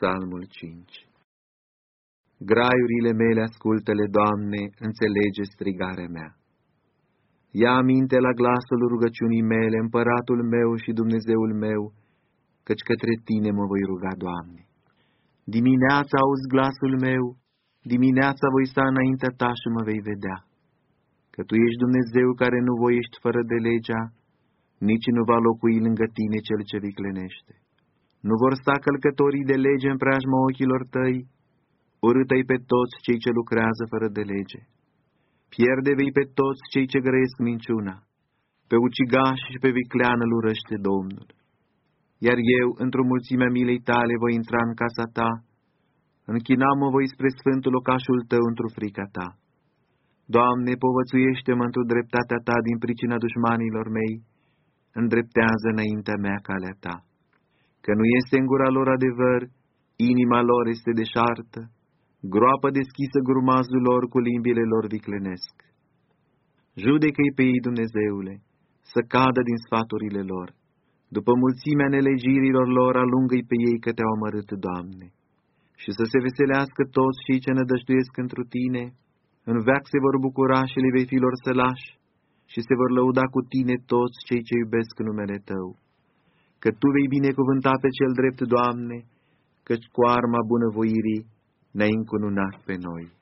Psalmul 5 Graiurile mele ascultă-le, Doamne, înțelege strigarea mea. Ia aminte la glasul rugăciunii mele, împăratul meu și Dumnezeul meu, căci către Tine mă voi ruga, Doamne. Dimineața auzi glasul meu, dimineața voi sta înaintea Ta și mă vei vedea. Că Tu ești Dumnezeu care nu voiești fără de legea, nici nu va locui lângă Tine cel ce viclenește. Nu vor sta călcătorii de lege în preajma ochilor tăi, urâtă-i pe toți cei ce lucrează fără de lege. Pierde vei pe toți cei ce grăiesc minciuna, pe ucigaș și pe vicleană îl urăște Domnul. Iar eu, într-o mulțime milei tale, voi intra în casa ta, închinam-mă voi spre sfântul locașul tău într-o frica ta. Doamne, povățuiește-mă într-o dreptatea ta din pricina dușmanilor mei, îndreptează înaintea mea calea ta că nu este în gura lor adevăr, inima lor este deșartă, groapă deschisă grumazul lor cu limbile lor viclenesc. Judecă-i pe ei, Dumnezeule, să cadă din sfaturile lor. După mulțimea nelegirilor lor, alungă-i pe ei că te-au amărât, Doamne, și să se veselească toți cei ce nădăjduiesc întru Tine, în veac se vor bucura și le vei fi lor sălași, și se vor lăuda cu Tine toți cei ce iubesc numele Tău că Tu vei binecuvânta pe cel drept, Doamne, căci cu arma bunăvoirii ne-ai încununat pe noi.